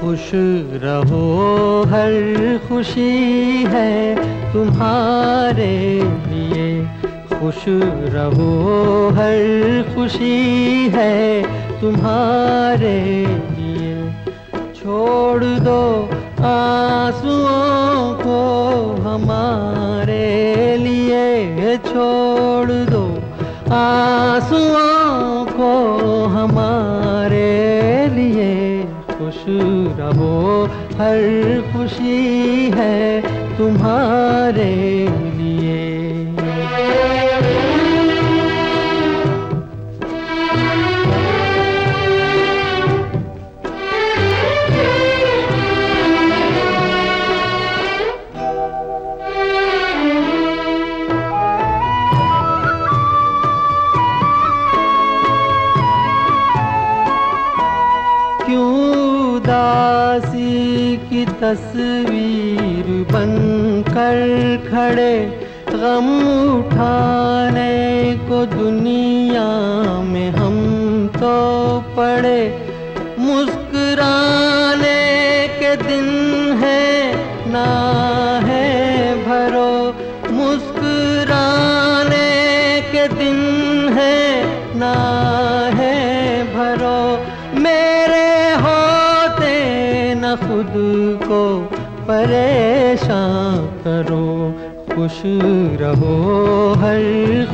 खुश रहो, हर खुशी है तुम्हारे लिए। खुश रहो, हर खुशी है तुम्हारे लिए। छोड़ दो आंसुओं को हमारे लिए। छोड़ दो आंसुओं को हमारे रहो हर खुशी है तुम्हारे दासी की तस्वीर बन कर खड़े, गम उठाने को दुनिया में हम तो पड़े। मुस्कुराने के दिन है, ना है भरो। मुस्कुराने के दिन है, ना है भरो। होते न खुद को परेशान करो। खुश रहो, हर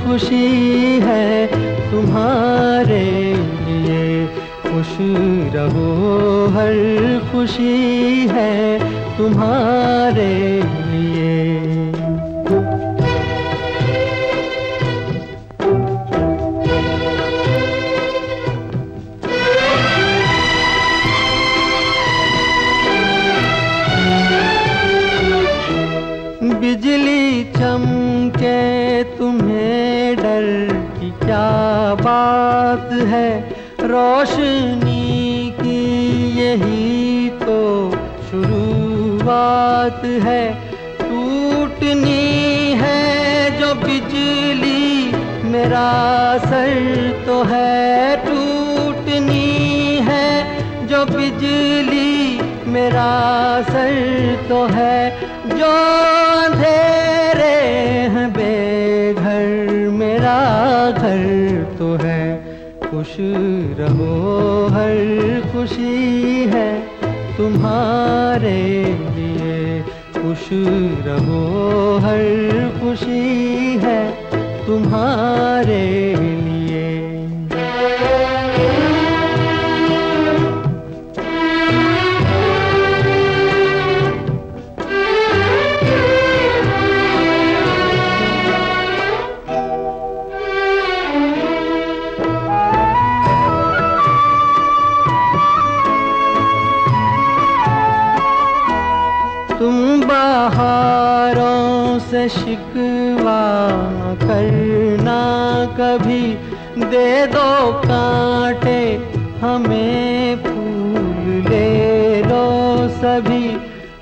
खुशी है तुम्हारे लिए। खुश रहो, हर खुशी है तुम्हारे लिए बात है, रोशनी की यही तो शुरुआत है। टूटनी है जो बिजली, मेरा सर तो है। टूटनी है जो बिजली, मेरा सर तो है। जो अंधेरे हैं बेघर, मेरा घर खुश रहो हर खुशी है तुम्हारे लिए। खुश रहो हर खुशी है तुम्हारे से शिकवा करना कभी। दे दो कांटे, हमें फूल ले लो सभी।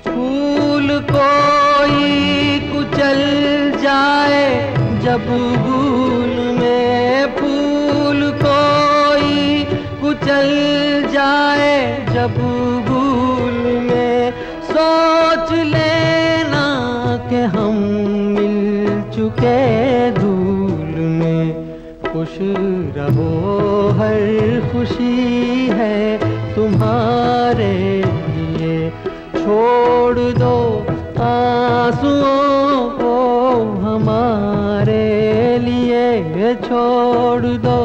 फूल कोई कुचल जाए, जब भूल में फूल कोई कुचल जाए, जब चुके धूल में खुश रहो, हर खुशी है तुम्हारे लिए। छोड़ दो आंसुओं को हमारे लिए, छोड़ दो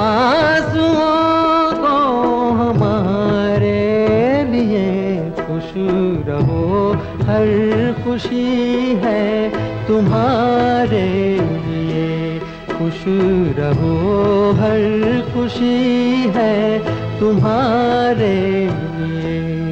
आंसुओं को हमारे लिए। खुश रहो, हर खुशी है तुम्हारे लिए खुश रहो हर खुशी है तुम्हारे लिए।